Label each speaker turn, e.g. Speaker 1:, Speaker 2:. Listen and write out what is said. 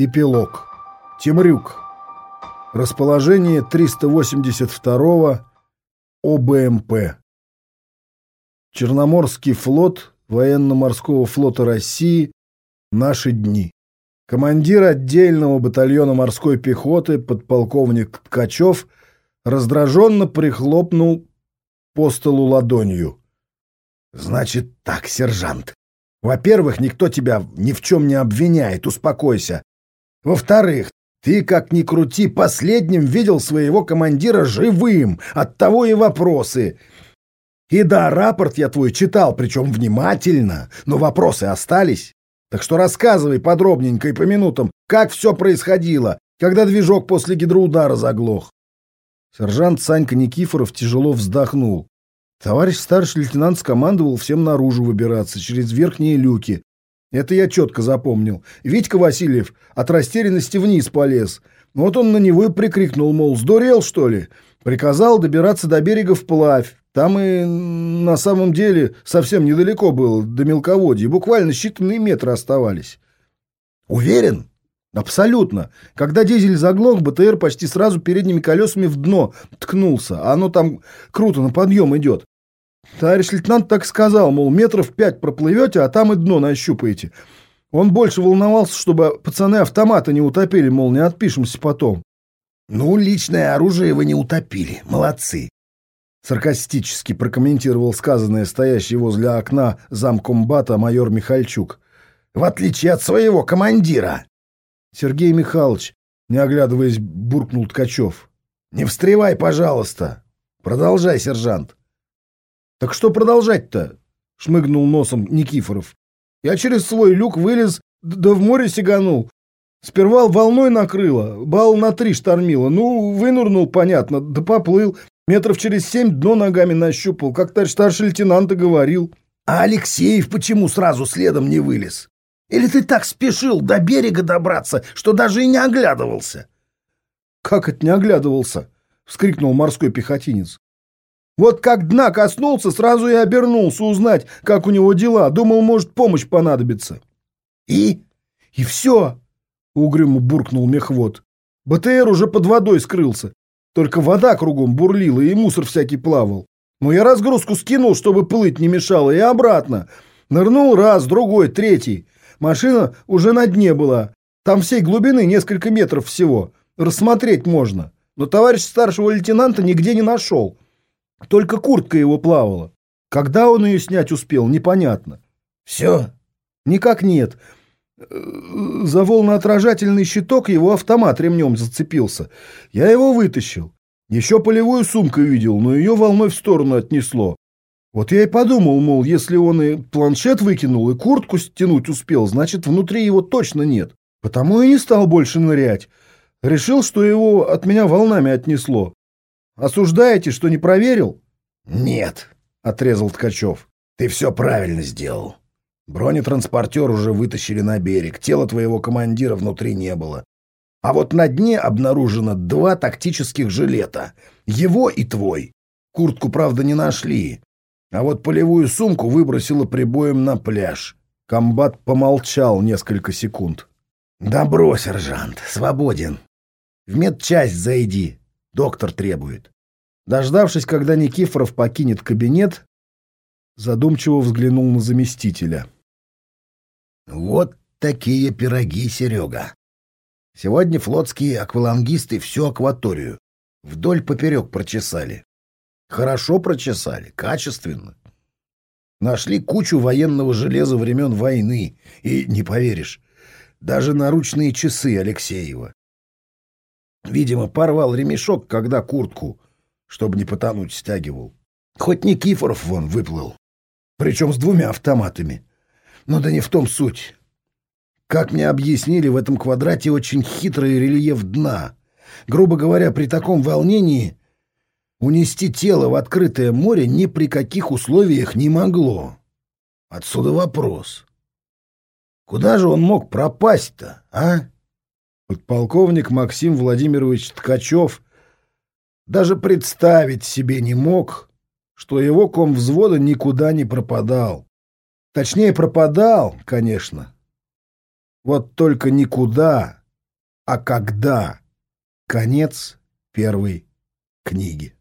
Speaker 1: Эпилог. Темрюк. Расположение 382-го ОБМП. Черноморский флот Военно-морского флота России. Наши дни. Командир отдельного батальона морской пехоты подполковник Ткачев раздраженно прихлопнул по столу ладонью. «Значит так, сержант. Во-первых, никто тебя ни в чем не обвиняет, успокойся. Во-вторых, ты, как ни крути, последним видел своего командира живым, оттого и вопросы. И да, рапорт я твой читал, причем внимательно, но вопросы остались. Так что рассказывай подробненько и по минутам, как все происходило, когда движок после гидроудара заглох. Сержант Санька Никифоров тяжело вздохнул. Товарищ старший лейтенант скомандовал всем наружу выбираться через верхние люки, это я четко запомнил. Витька Васильев от растерянности вниз полез. Вот он на него и прикрикнул, мол, сдурел, что ли? Приказал добираться до берега вплавь. Там и на самом деле совсем недалеко было, до мелководья. Буквально считанные метры оставались. Уверен? Абсолютно. Когда дизель заглох, БТР почти сразу передними колесами в дно ткнулся, а оно там круто на подъем идет. Товарищ лейтенант так сказал, мол, метров пять проплывете, а там и дно нащупаете. Он больше волновался, чтобы пацаны автоматы не утопили, мол, не отпишемся потом. «Ну, личное оружие вы не утопили. Молодцы!» Саркастически прокомментировал сказанное стоящий возле окна замкомбата майор Михальчук. «В отличие от своего командира!» Сергей Михайлович, не оглядываясь, буркнул Ткачев. «Не встревай, пожалуйста! Продолжай, сержант!» «Так что продолжать-то?» — шмыгнул носом Никифоров. «Я через свой люк вылез, да в море сиганул. Сперва волной накрыло, бал на три штормило. Ну, вынурнул, понятно, да поплыл. Метров через семь дно ногами нащупал, как товарищ старший лейтенант и говорил. А Алексеев почему сразу следом не вылез? Или ты так спешил до берега добраться, что даже и не оглядывался? Как это не оглядывался? вскрикнул морской пехотинец. Вот как дна коснулся, сразу и обернулся узнать, как у него дела. Думал, может, помощь понадобится. И? И все, угрюмо буркнул мехвод. БТР уже под водой скрылся. Только вода кругом бурлила, и мусор всякий плавал. Но я разгрузку скинул, чтобы плыть не мешало, и обратно. Нырнул раз, другой, третий. Машина уже на дне была. Там всей глубины несколько метров всего. Рассмотреть можно. Но товарищ старшего лейтенанта нигде не нашел. Только куртка его плавала. Когда он ее снять успел, непонятно. Все? Никак нет. За волноотражательный щиток его автомат ремнем зацепился. Я его вытащил. Еще полевую сумку видел, но ее волной в сторону отнесло. Вот я и подумал, мол, если он и планшет выкинул, и куртку стянуть успел, значит, внутри его точно нет. Потому и не стал больше нырять. Решил, что его от меня волнами отнесло. Осуждаете, что не проверил? Нет, отрезал Ткачев. Ты все правильно сделал. Бронетранспортер уже вытащили на берег. Тела твоего командира внутри не было. А вот на дне обнаружено два тактических жилета. Его и твой. Куртку, правда, не нашли. А вот полевую сумку выбросило прибоем на пляж. Комбат помолчал несколько секунд. «Добро, сержант, свободен. В медчасть зайди, Доктор требует. Дождавшись, когда Никифоров покинет кабинет, задумчиво взглянул на заместителя. Вот такие пироги, Серега. Сегодня флотские аквалангисты всю акваторию вдоль поперек прочесали. Хорошо прочесали, качественно. Нашли кучу военного железа времен войны. И, не поверишь, даже наручные часы Алексеева. Видимо, порвал ремешок, когда куртку, чтобы не потонуть, стягивал. Хоть Никифоров вон выплыл. Причем с двумя автоматами. Но да не в том суть. Как мне объяснили, в этом квадрате очень хитрый рельеф дна. Грубо говоря, при таком волнении унести тело в открытое море ни при каких условиях не могло. Отсюда вопрос. Куда же он мог пропасть-то, а? Подполковник Максим Владимирович Ткачев даже представить себе не мог, что его ком взвода никуда не пропадал. Точнее, пропадал, конечно. Вот только никуда а когда? Конец первой книги.